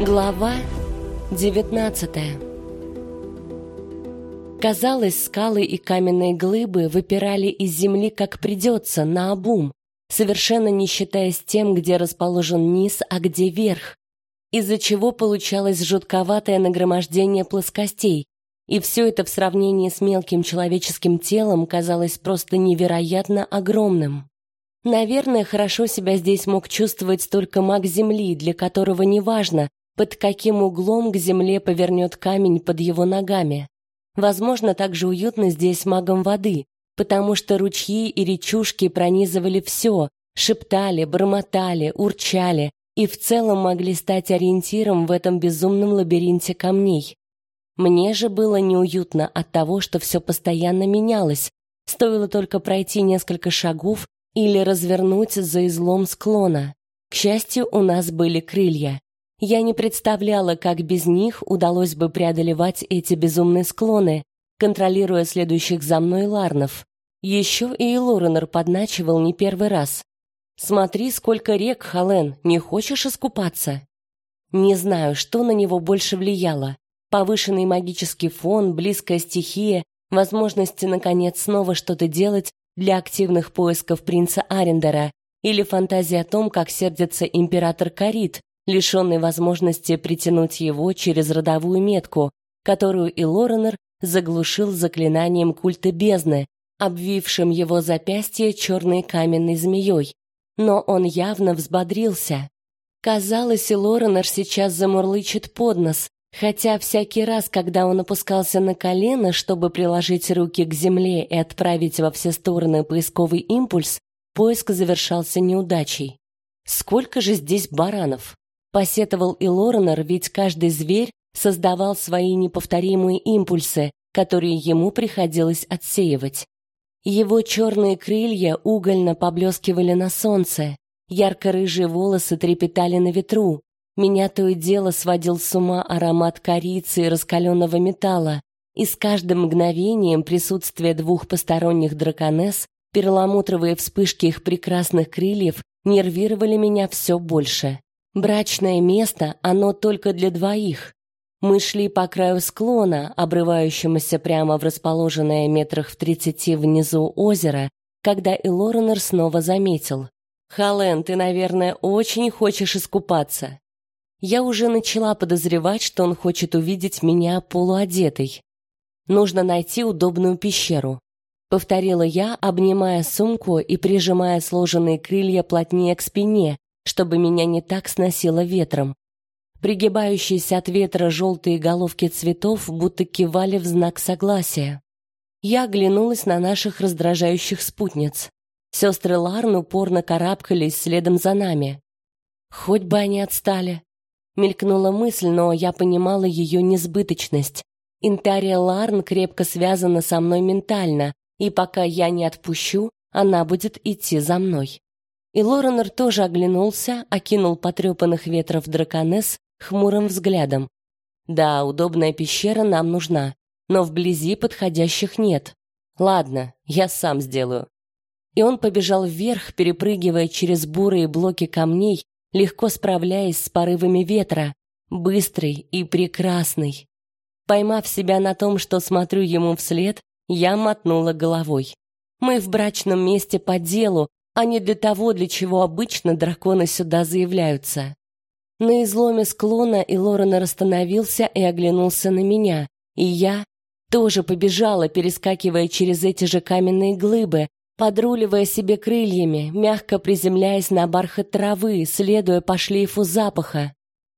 Глава 19 Казалось, скалы и каменные глыбы выпирали из земли как придется, наобум, совершенно не считаясь тем, где расположен низ, а где верх, из-за чего получалось жутковатое нагромождение плоскостей, и все это в сравнении с мелким человеческим телом казалось просто невероятно огромным. Наверное, хорошо себя здесь мог чувствовать только маг Земли, для которого неважно, под каким углом к земле повернет камень под его ногами. Возможно, также уютно здесь магом воды, потому что ручьи и речушки пронизывали все, шептали, бормотали, урчали и в целом могли стать ориентиром в этом безумном лабиринте камней. Мне же было неуютно от того, что все постоянно менялось. Стоило только пройти несколько шагов или развернуть за излом склона. К счастью, у нас были крылья. Я не представляла, как без них удалось бы преодолевать эти безумные склоны, контролируя следующих за мной ларнов. Еще и Лоренор подначивал не первый раз. «Смотри, сколько рек, Хален, не хочешь искупаться?» Не знаю, что на него больше влияло. Повышенный магический фон, близкая стихия, возможности, наконец, снова что-то делать для активных поисков принца Арендера или фантазия о том, как сердится император Карит, лишенный возможности притянуть его через родовую метку, которую и Лоренор заглушил заклинанием культа бездны, обвившим его запястье черной каменной змеей. Но он явно взбодрился. Казалось, и Лоренор сейчас замурлычет под нос, хотя всякий раз, когда он опускался на колено, чтобы приложить руки к земле и отправить во все стороны поисковый импульс, поиск завершался неудачей. Сколько же здесь баранов? Посетовал и Лоренор, ведь каждый зверь создавал свои неповторимые импульсы, которые ему приходилось отсеивать. Его черные крылья угольно поблескивали на солнце, ярко-рыжие волосы трепетали на ветру. Меня то и дело сводил с ума аромат корицы и раскаленного металла, и с каждым мгновением присутствие двух посторонних драконесс, перламутровые вспышки их прекрасных крыльев нервировали меня все больше. Брачное место, оно только для двоих. Мы шли по краю склона, обрывающемуся прямо в расположенное метрах в тридцати внизу озеро, когда Элоренор снова заметил. «Хален, ты, наверное, очень хочешь искупаться». Я уже начала подозревать, что он хочет увидеть меня полуодетой. Нужно найти удобную пещеру. Повторила я, обнимая сумку и прижимая сложенные крылья плотнее к спине, чтобы меня не так сносило ветром. Пригибающиеся от ветра желтые головки цветов будто кивали в знак согласия. Я оглянулась на наших раздражающих спутниц. Сестры Ларн упорно карабкались следом за нами. Хоть бы они отстали. Мелькнула мысль, но я понимала ее несбыточность. Интария Ларн крепко связана со мной ментально, и пока я не отпущу, она будет идти за мной. И Лоренор тоже оглянулся, окинул потрепанных ветров драконесс хмурым взглядом. Да, удобная пещера нам нужна, но вблизи подходящих нет. Ладно, я сам сделаю. И он побежал вверх, перепрыгивая через бурые блоки камней, легко справляясь с порывами ветра, быстрый и прекрасный. Поймав себя на том, что смотрю ему вслед, я мотнула головой. Мы в брачном месте по делу, а не для того, для чего обычно драконы сюда заявляются. На изломе склона Илорен остановился и оглянулся на меня, и я тоже побежала, перескакивая через эти же каменные глыбы, подруливая себе крыльями, мягко приземляясь на бархат травы, следуя по шлейфу запаха.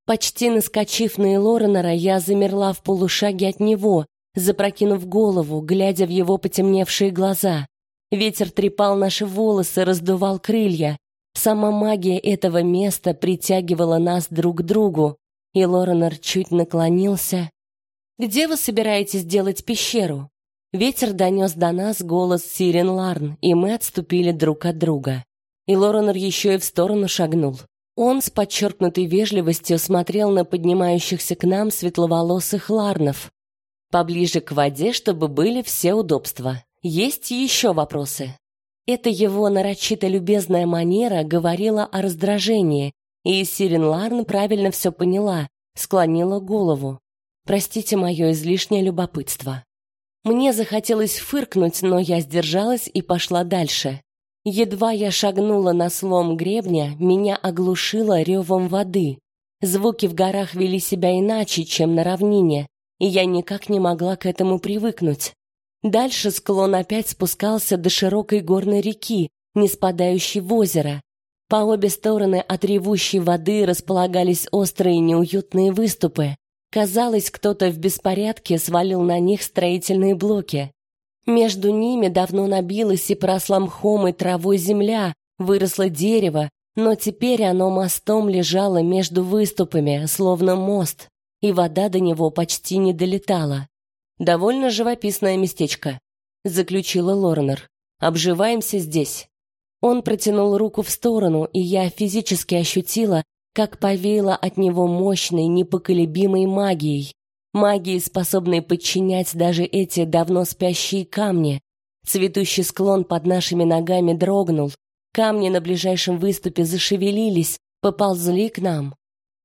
Почти наскочив на Элоренера, я замерла в полушаге от него, запрокинув голову, глядя в его потемневшие глаза. Ветер трепал наши волосы, раздувал крылья. Сама магия этого места притягивала нас друг к другу. И Лоренор чуть наклонился. «Где вы собираетесь делать пещеру?» Ветер донес до нас голос Сирен Ларн, и мы отступили друг от друга. И Лоренор еще и в сторону шагнул. Он с подчеркнутой вежливостью смотрел на поднимающихся к нам светловолосых Ларнов. Поближе к воде, чтобы были все удобства. Есть еще вопросы. Это его нарочито любезная манера говорила о раздражении, и Сирен Ларн правильно все поняла, склонила голову. Простите мое излишнее любопытство. Мне захотелось фыркнуть, но я сдержалась и пошла дальше. Едва я шагнула на слом гребня, меня оглушило ревом воды. Звуки в горах вели себя иначе, чем на равнине, и я никак не могла к этому привыкнуть. Дальше склон опять спускался до широкой горной реки, не спадающей в озеро. По обе стороны от ревущей воды располагались острые неуютные выступы. Казалось, кто-то в беспорядке свалил на них строительные блоки. Между ними давно набилась и поросла мхом и травой земля, выросло дерево, но теперь оно мостом лежало между выступами, словно мост, и вода до него почти не долетала. Довольно живописное местечко, заключила Лорнер. Обживаемся здесь. Он протянул руку в сторону, и я физически ощутила, как повеяло от него мощной, непоколебимой магией, магией, способной подчинять даже эти давно спящие камни. Цветущий склон под нашими ногами дрогнул, камни на ближайшем выступе зашевелились, поползли к нам.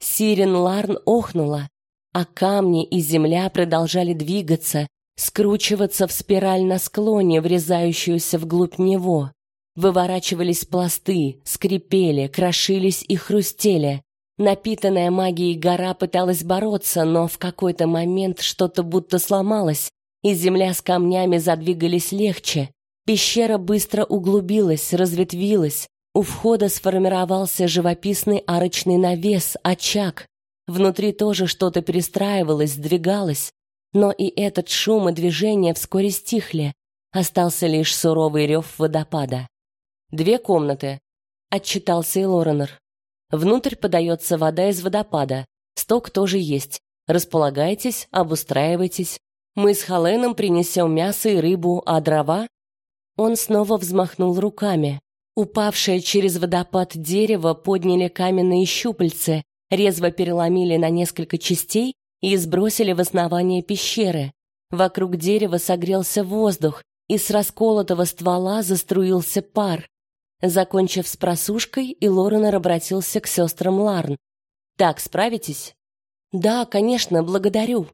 Сирен Ларн охнула, а камни и земля продолжали двигаться, скручиваться в спираль на склоне, врезающуюся вглубь него. Выворачивались пласты, скрипели, крошились и хрустели. Напитанная магией гора пыталась бороться, но в какой-то момент что-то будто сломалось, и земля с камнями задвигались легче. Пещера быстро углубилась, разветвилась. У входа сформировался живописный арочный навес, очаг, Внутри тоже что-то перестраивалось, сдвигалось, но и этот шум и движение вскоре стихли. Остался лишь суровый рев водопада. Две комнаты, отчитался и Лоренор. Внутрь подается вода из водопада. Сток тоже есть. Располагайтесь, обустраивайтесь. Мы с Халеном принесем мясо и рыбу, а дрова Он снова взмахнул руками. Упавшее через водопад дерево подняли каменные щупальцы, резво переломили на несколько частей и сбросили в основание пещеры. Вокруг дерева согрелся воздух, и с расколотого ствола заструился пар. Закончив с просушкой, и Лоренор обратился к сестрам Ларн. «Так, справитесь?» «Да, конечно, благодарю».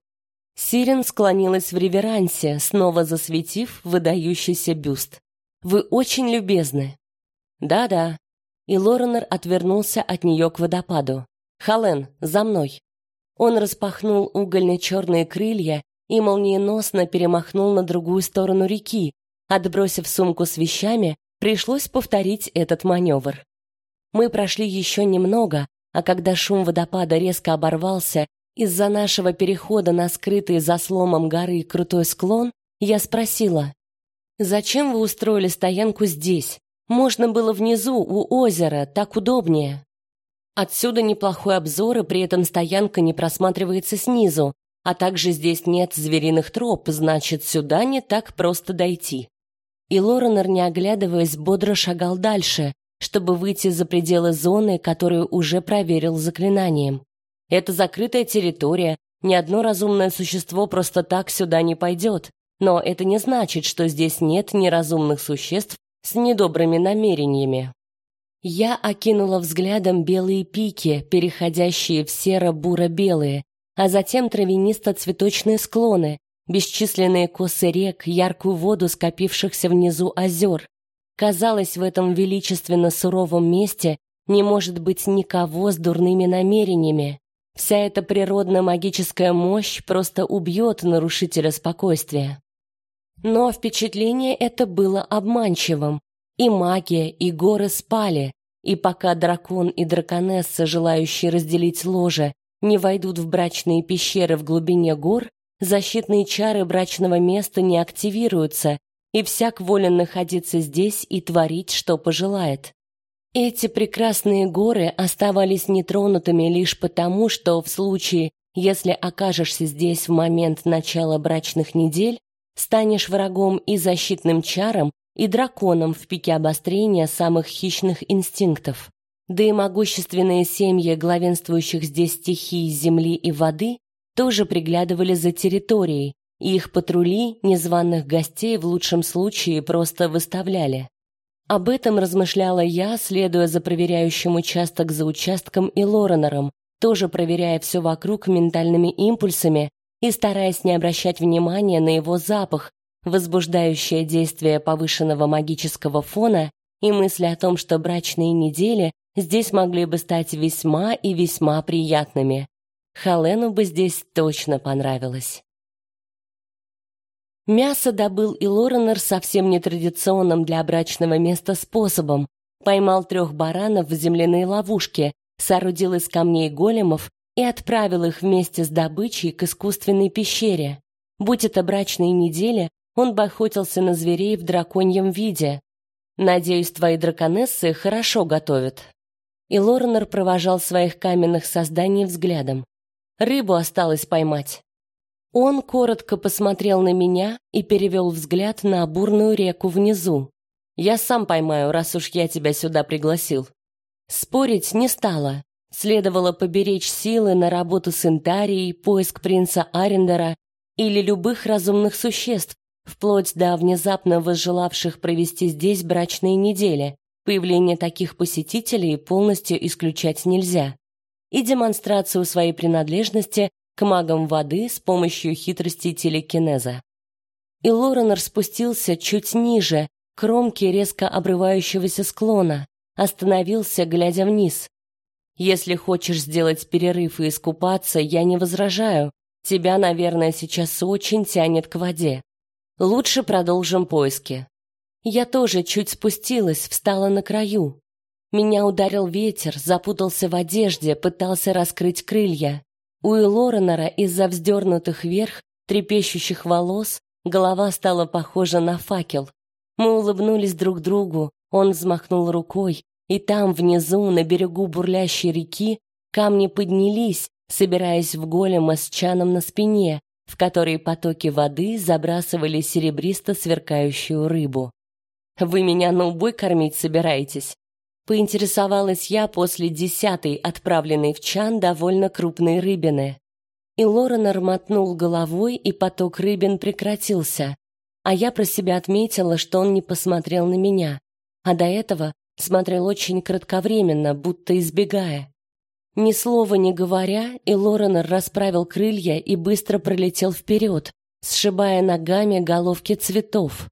Сирен склонилась в реверансе, снова засветив выдающийся бюст. «Вы очень любезны». «Да-да». И Лоренор отвернулся от нее к водопаду. Хален, за мной. Он распахнул угольно-черные крылья и молниеносно перемахнул на другую сторону реки. Отбросив сумку с вещами, пришлось повторить этот маневр. Мы прошли еще немного, а когда шум водопада резко оборвался из-за нашего перехода на скрытый за сломом горы крутой склон, я спросила: "Зачем вы устроили стоянку здесь? Можно было внизу у озера, так удобнее". Отсюда неплохой обзор, и при этом стоянка не просматривается снизу, а также здесь нет звериных троп, значит, сюда не так просто дойти. И Лоренор, не оглядываясь, бодро шагал дальше, чтобы выйти за пределы зоны, которую уже проверил заклинанием. Это закрытая территория, ни одно разумное существо просто так сюда не пойдет. Но это не значит, что здесь нет неразумных существ с недобрыми намерениями. Я окинула взглядом белые пики, переходящие в серо-буро-белые, а затем травянисто-цветочные склоны, бесчисленные косы рек, яркую воду скопившихся внизу озер. Казалось, в этом величественно суровом месте не может быть никого с дурными намерениями. Вся эта природно-магическая мощь просто убьет нарушителя спокойствия. Но впечатление это было обманчивым. И магия, и горы спали, и пока дракон и драконесса, желающие разделить ложе, не войдут в брачные пещеры в глубине гор, защитные чары брачного места не активируются, и всяк волен находиться здесь и творить, что пожелает. Эти прекрасные горы оставались нетронутыми лишь потому, что в случае, если окажешься здесь в момент начала брачных недель, станешь врагом и защитным чарам, и драконом в пике обострения самых хищных инстинктов. Да и могущественные семьи главенствующих здесь стихий земли и воды тоже приглядывали за территорией, и их патрули незваных гостей в лучшем случае просто выставляли. Об этом размышляла я, следуя за проверяющим участок за участком и Лоренором, тоже проверяя все вокруг ментальными импульсами и стараясь не обращать внимания на его запах, возбуждающее действие повышенного магического фона и мысли о том, что брачные недели здесь могли бы стать весьма и весьма приятными. Халену бы здесь точно понравилось. Мясо добыл и Лоренор совсем нетрадиционным для брачного места способом. Поймал трех баранов в земляной ловушке, соорудил из камней големов и отправил их вместе с добычей к искусственной пещере. Будь это брачные недели, он бы охотился на зверей в драконьем виде. Надеюсь, твои драконессы хорошо готовят. И Лоренор провожал своих каменных созданий взглядом. Рыбу осталось поймать. Он коротко посмотрел на меня и перевел взгляд на бурную реку внизу. Я сам поймаю, раз уж я тебя сюда пригласил. Спорить не стала. Следовало поберечь силы на работу с Интарией, поиск принца Арендера или любых разумных существ, вплоть до внезапно возжелавших провести здесь брачные недели. Появление таких посетителей полностью исключать нельзя. И демонстрацию своей принадлежности к магам воды с помощью хитрости телекинеза. И Лоренор спустился чуть ниже, к кромке резко обрывающегося склона, остановился, глядя вниз. Если хочешь сделать перерыв и искупаться, я не возражаю. Тебя, наверное, сейчас очень тянет к воде. Лучше продолжим поиски. Я тоже чуть спустилась, встала на краю. Меня ударил ветер, запутался в одежде, пытался раскрыть крылья. У Элоренора из-за вздернутых вверх, трепещущих волос, голова стала похожа на факел. Мы улыбнулись друг другу, он взмахнул рукой, и там, внизу, на берегу бурлящей реки, камни поднялись, собираясь в голема с чаном на спине, в который потоки воды забрасывали серебристо сверкающую рыбу. «Вы меня на убой кормить собираетесь?» Поинтересовалась я после десятой отправленной в чан довольно крупной рыбины. И Лоренор мотнул головой, и поток рыбин прекратился. А я про себя отметила, что он не посмотрел на меня. А до этого смотрел очень кратковременно, будто избегая. Ни слова не говоря, и Лоренор расправил крылья и быстро пролетел вперед, сшибая ногами головки цветов.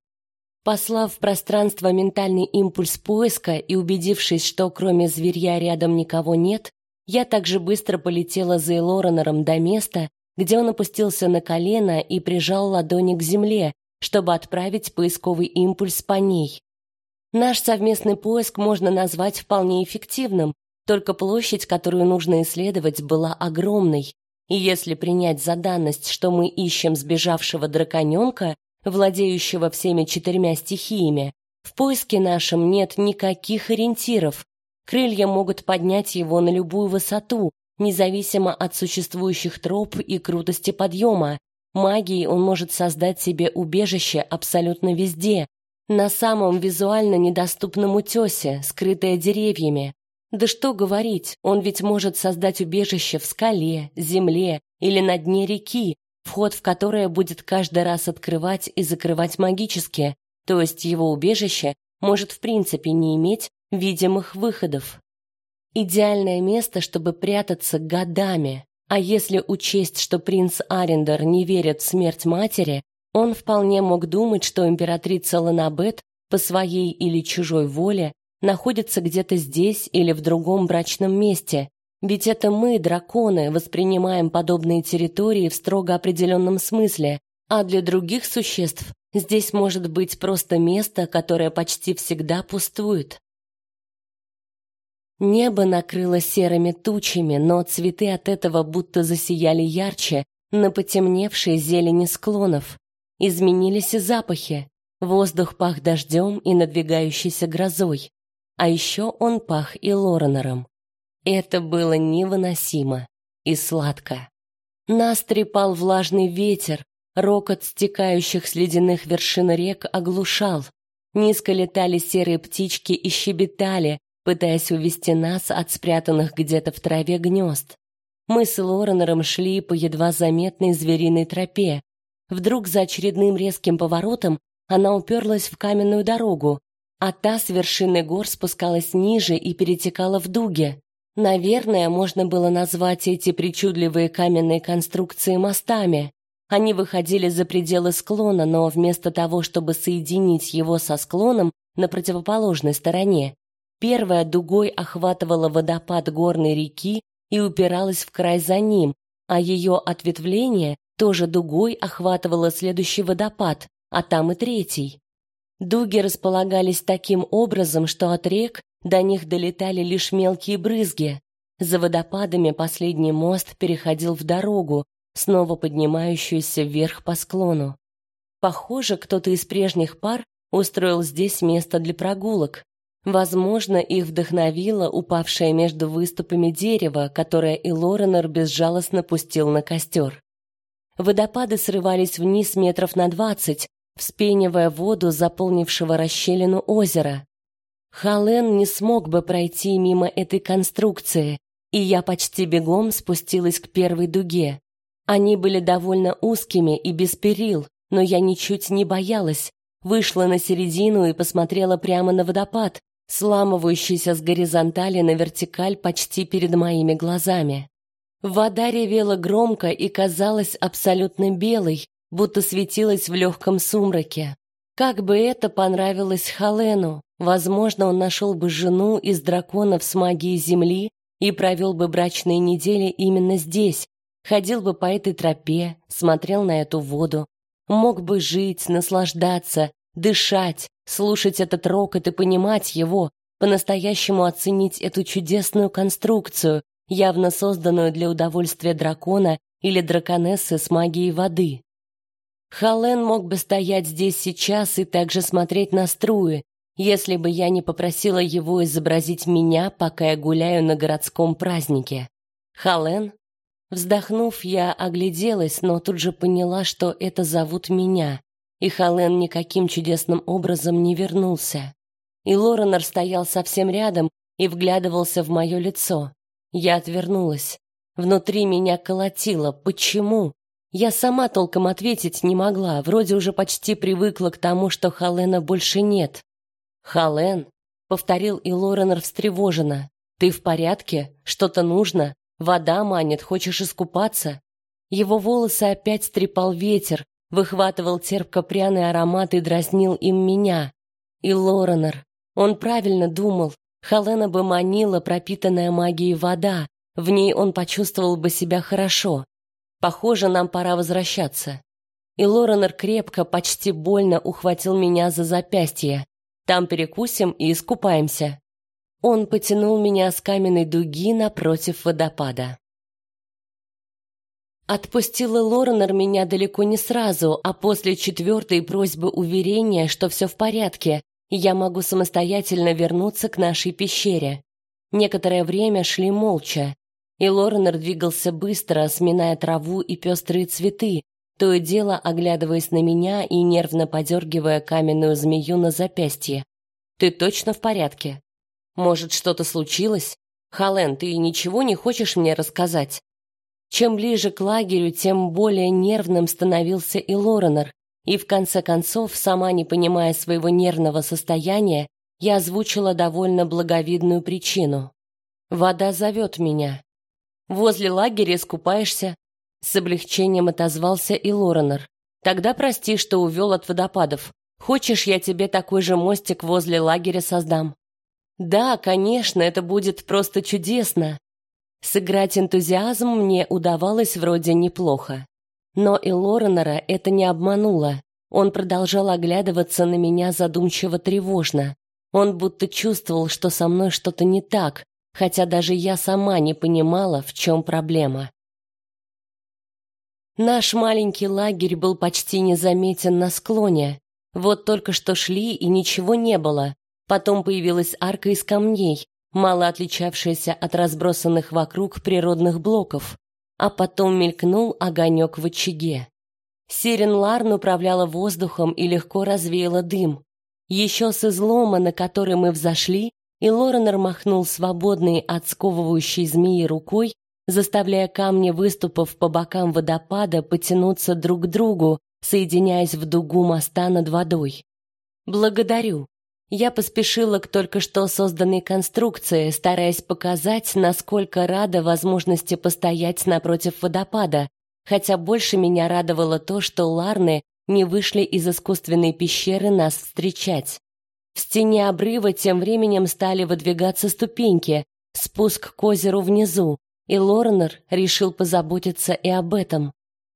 Послав в пространство ментальный импульс поиска и убедившись, что кроме зверья рядом никого нет, я также быстро полетела за Элоренором до места, где он опустился на колено и прижал ладони к земле, чтобы отправить поисковый импульс по ней. Наш совместный поиск можно назвать вполне эффективным, только площадь, которую нужно исследовать, была огромной. И если принять за данность, что мы ищем сбежавшего драконёнка, владеющего всеми четырьмя стихиями, в поиске нашем нет никаких ориентиров. Крылья могут поднять его на любую высоту, независимо от существующих троп и крутости подъема. Магией он может создать себе убежище абсолютно везде, на самом визуально недоступном утесе, скрытое деревьями. Да что говорить, он ведь может создать убежище в скале, земле или на дне реки, вход в которое будет каждый раз открывать и закрывать магически, то есть его убежище может в принципе не иметь видимых выходов. Идеальное место, чтобы прятаться годами. А если учесть, что принц Арендер не верит в смерть матери, он вполне мог думать, что императрица Ланабет по своей или чужой воле находится где-то здесь или в другом брачном месте, ведь это мы, драконы, воспринимаем подобные территории в строго определенном смысле, а для других существ здесь может быть просто место, которое почти всегда пустует. Небо накрыло серыми тучами, но цветы от этого будто засияли ярче на потемневшей зелени склонов. Изменились и запахи. Воздух пах дождем и надвигающейся грозой. А еще он пах и Лоренором. Это было невыносимо и сладко. Нас трепал влажный ветер, рокот стекающих с ледяных вершин рек оглушал. Низко летали серые птички и щебетали, пытаясь увести нас от спрятанных где-то в траве гнезд. Мы с Лоренером шли по едва заметной звериной тропе. Вдруг за очередным резким поворотом она уперлась в каменную дорогу, а та с вершины гор спускалась ниже и перетекала в дуге. Наверное, можно было назвать эти причудливые каменные конструкции мостами. Они выходили за пределы склона, но вместо того, чтобы соединить его со склоном на противоположной стороне, первая дугой охватывала водопад горной реки и упиралась в край за ним, а ее ответвление тоже дугой охватывало следующий водопад, а там и третий. Дуги располагались таким образом, что от рек до них долетали лишь мелкие брызги. За водопадами последний мост переходил в дорогу, снова поднимающуюся вверх по склону. Похоже, кто-то из прежних пар устроил здесь место для прогулок. Возможно, их вдохновило упавшее между выступами дерево, которое и Лоренор безжалостно пустил на костер. Водопады срывались вниз метров на двадцать, вспенивая воду заполнившего расщелину озера. Хален не смог бы пройти мимо этой конструкции, и я почти бегом спустилась к первой дуге. Они были довольно узкими и без перил, но я ничуть не боялась. Вышла на середину и посмотрела прямо на водопад, сламывающийся с горизонтали на вертикаль почти перед моими глазами. Вода ревела громко и казалась абсолютно белой, будто светилась в легком сумраке. Как бы это понравилось Халену, возможно, он нашел бы жену из драконов с магией земли и провел бы брачные недели именно здесь, ходил бы по этой тропе, смотрел на эту воду, мог бы жить, наслаждаться, дышать, слушать этот рокот и понимать его, по-настоящему оценить эту чудесную конструкцию, явно созданную для удовольствия дракона или драконессы с магией воды. Хален мог бы стоять здесь сейчас и также смотреть на струи, если бы я не попросила его изобразить меня, пока я гуляю на городском празднике. Хален? Вздохнув, я огляделась, но тут же поняла, что это зовут меня, и Хален никаким чудесным образом не вернулся. И Лоренор стоял совсем рядом и вглядывался в мое лицо. Я отвернулась. Внутри меня колотило. Почему? Я сама толком ответить не могла, вроде уже почти привыкла к тому, что Халена больше нет. «Хален», — повторил и Лоренор встревоженно, — «ты в порядке? Что-то нужно? Вода манит, хочешь искупаться?» Его волосы опять трепал ветер, выхватывал терпко-пряный аромат и дразнил им меня. И Лоренор. Он правильно думал. Халена бы манила пропитанная магией вода, в ней он почувствовал бы себя хорошо. Похоже, нам пора возвращаться. И Лоренор крепко, почти больно ухватил меня за запястье. Там перекусим и искупаемся. Он потянул меня с каменной дуги напротив водопада. Отпустила Лоренор меня далеко не сразу, а после четвертой просьбы уверения, что все в порядке, и я могу самостоятельно вернуться к нашей пещере. Некоторое время шли молча и Лоренор двигался быстро, сминая траву и пестрые цветы, то и дело оглядываясь на меня и нервно подергивая каменную змею на запястье. «Ты точно в порядке? Может, что-то случилось? Хален, ты ничего не хочешь мне рассказать?» Чем ближе к лагерю, тем более нервным становился и Лоренор, и в конце концов, сама не понимая своего нервного состояния, я озвучила довольно благовидную причину. «Вода зовет меня. Возле лагеря искупаешься. С облегчением отозвался и Лоренор. Тогда прости, что увел от водопадов. Хочешь, я тебе такой же мостик возле лагеря создам? Да, конечно, это будет просто чудесно. Сыграть энтузиазм мне удавалось вроде неплохо. Но и Лоренора это не обмануло. Он продолжал оглядываться на меня задумчиво тревожно. Он будто чувствовал, что со мной что-то не так, хотя даже я сама не понимала, в чем проблема. Наш маленький лагерь был почти незаметен на склоне. Вот только что шли, и ничего не было. Потом появилась арка из камней, мало отличавшаяся от разбросанных вокруг природных блоков. А потом мелькнул огонек в очаге. Сирен Ларн управляла воздухом и легко развеяла дым. Еще с излома, на который мы взошли, и Лоренор махнул свободной от сковывающей змеи рукой, заставляя камни выступов по бокам водопада потянуться друг к другу, соединяясь в дугу моста над водой. Благодарю. Я поспешила к только что созданной конструкции, стараясь показать, насколько рада возможности постоять напротив водопада, хотя больше меня радовало то, что Ларны не вышли из искусственной пещеры нас встречать. В стене обрыва тем временем стали выдвигаться ступеньки, спуск к озеру внизу, и Лорнер решил позаботиться и об этом.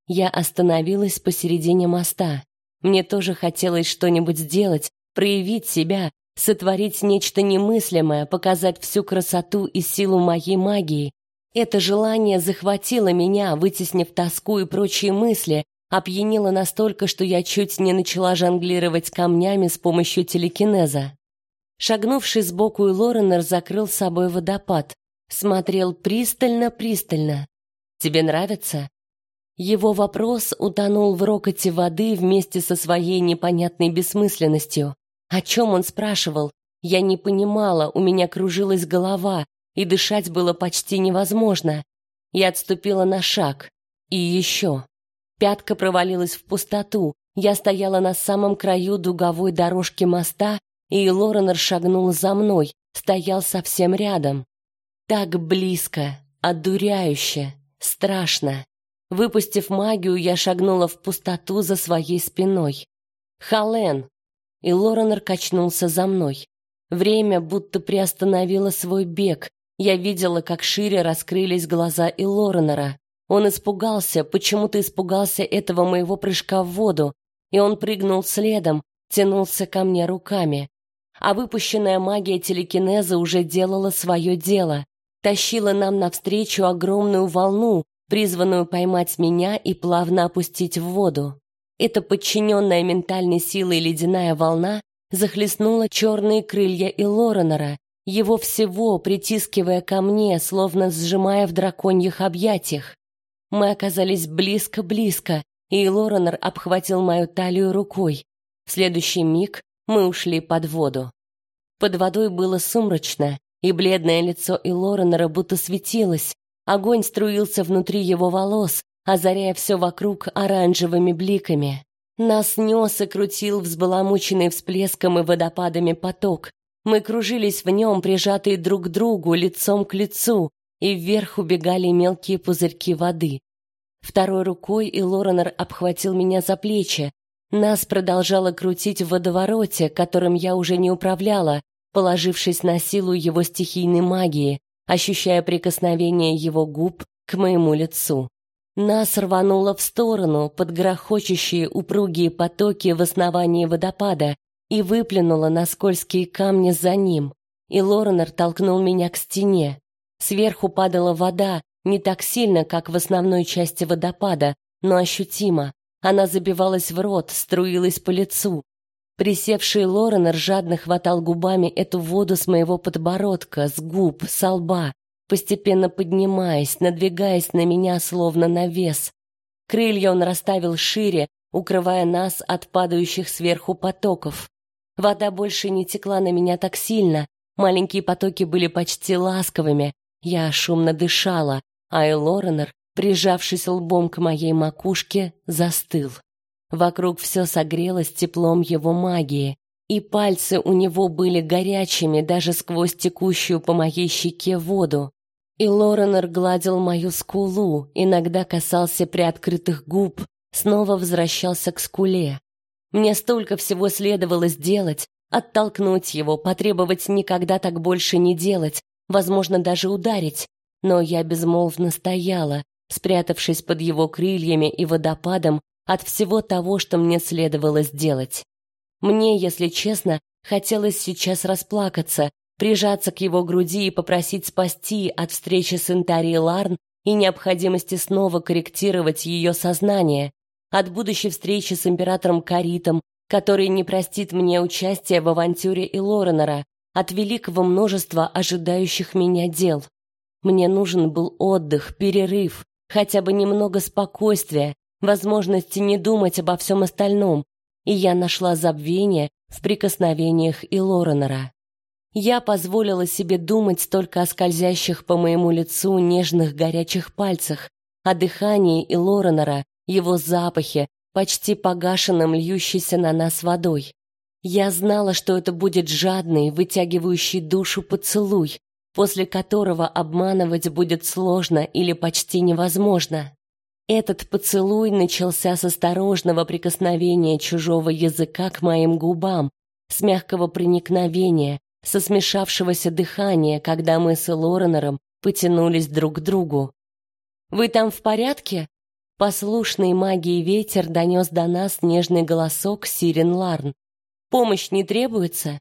Я остановилась посередине моста. Мне тоже хотелось что-нибудь сделать, проявить себя, сотворить нечто немыслимое, показать всю красоту и силу моей магии. Это желание захватило меня, вытеснив тоску и прочие мысли, опьянило настолько, что я чуть не начала жонглировать камнями с помощью телекинеза. Шагнувший сбоку, Лоренер закрыл собой водопад, смотрел пристально-пристально. Тебе нравится? Его вопрос утонул в рокоте воды вместе со своей непонятной бессмысленностью. О чем он спрашивал? Я не понимала, у меня кружилась голова, и дышать было почти невозможно. Я отступила на шаг. И еще. Пятка провалилась в пустоту. Я стояла на самом краю дуговой дорожки моста, и Лоренор шагнул за мной, стоял совсем рядом. Так близко, одуряюще, страшно. Выпустив магию, я шагнула в пустоту за своей спиной. Хален. И Лоренор качнулся за мной. Время будто приостановило свой бег. Я видела, как шире раскрылись глаза и Лоренора. Он испугался, почему-то испугался этого моего прыжка в воду, и он прыгнул следом, тянулся ко мне руками. А выпущенная магия телекинеза уже делала свое дело, тащила нам навстречу огромную волну, призванную поймать меня и плавно опустить в воду. Эта подчиненная ментальной силой ледяная волна захлестнула черные крылья и Лоренора, его всего притискивая ко мне, словно сжимая в драконьих объятиях. Мы оказались близко-близко, и Лоренор обхватил мою талию рукой. В следующий миг мы ушли под воду. Под водой было сумрачно, и бледное лицо Илоренора будто светилось. Огонь струился внутри его волос, озаряя все вокруг оранжевыми бликами. Нас нес и крутил взбаламученный всплеском и водопадами поток. Мы кружились в нем, прижатые друг к другу, лицом к лицу, и вверх убегали мелкие пузырьки воды. Второй рукой и Лоренор обхватил меня за плечи. Нас продолжало крутить в водовороте, которым я уже не управляла, положившись на силу его стихийной магии, ощущая прикосновение его губ к моему лицу. Нас рвануло в сторону под грохочущие упругие потоки в основании водопада и выплюнуло на скользкие камни за ним. И Лоренор толкнул меня к стене. Сверху падала вода, не так сильно, как в основной части водопада, но ощутимо. Она забивалась в рот, струилась по лицу. Присевший Лоренор жадно хватал губами эту воду с моего подбородка, с губ, с лба, постепенно поднимаясь, надвигаясь на меня словно навес. Крылья он расставил шире, укрывая нас от падающих сверху потоков. Вода больше не текла на меня так сильно, маленькие потоки были почти ласковыми. Я шумно дышала, а Элоренор, прижавшись лбом к моей макушке, застыл. Вокруг все согрелось теплом его магии, и пальцы у него были горячими даже сквозь текущую по моей щеке воду. И Лоренор гладил мою скулу, иногда касался приоткрытых губ, снова возвращался к скуле. Мне столько всего следовало сделать, оттолкнуть его, потребовать никогда так больше не делать, возможно, даже ударить, но я безмолвно стояла, спрятавшись под его крыльями и водопадом от всего того, что мне следовало сделать. Мне, если честно, хотелось сейчас расплакаться, прижаться к его груди и попросить спасти от встречи с Интарией Ларн и необходимости снова корректировать ее сознание, от будущей встречи с императором Каритом, который не простит мне участия в авантюре Илоренера, от великого множества ожидающих меня дел. Мне нужен был отдых, перерыв, хотя бы немного спокойствия, возможности не думать обо всем остальном, и я нашла забвение в прикосновениях и Лоренера. Я позволила себе думать только о скользящих по моему лицу нежных горячих пальцах, о дыхании и Лоренера, его запахе, почти погашенном льющейся на нас водой. Я знала, что это будет жадный, вытягивающий душу поцелуй, после которого обманывать будет сложно или почти невозможно. Этот поцелуй начался с осторожного прикосновения чужого языка к моим губам, с мягкого проникновения, со смешавшегося дыхания, когда мы с Лоренером потянулись друг к другу. «Вы там в порядке?» Послушный магии ветер донес до нас нежный голосок Сирен Ларн. «Помощь не требуется?»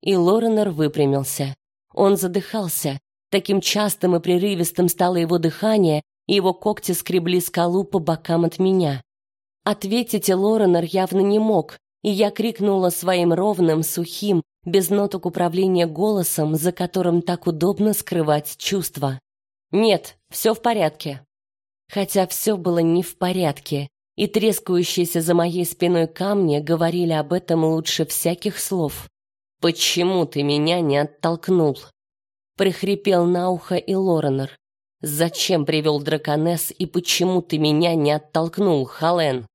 И Лоренер выпрямился. Он задыхался. Таким частым и прерывистым стало его дыхание, и его когти скребли скалу по бокам от меня. Ответить Лоренер явно не мог, и я крикнула своим ровным, сухим, без ноток управления голосом, за которым так удобно скрывать чувства. «Нет, все в порядке». Хотя все было не в порядке, и трескающиеся за моей спиной камни говорили об этом лучше всяких слов. «Почему ты меня не оттолкнул?» Прихрипел на ухо и Лоренор. «Зачем привел драконесс и почему ты меня не оттолкнул, Хален?»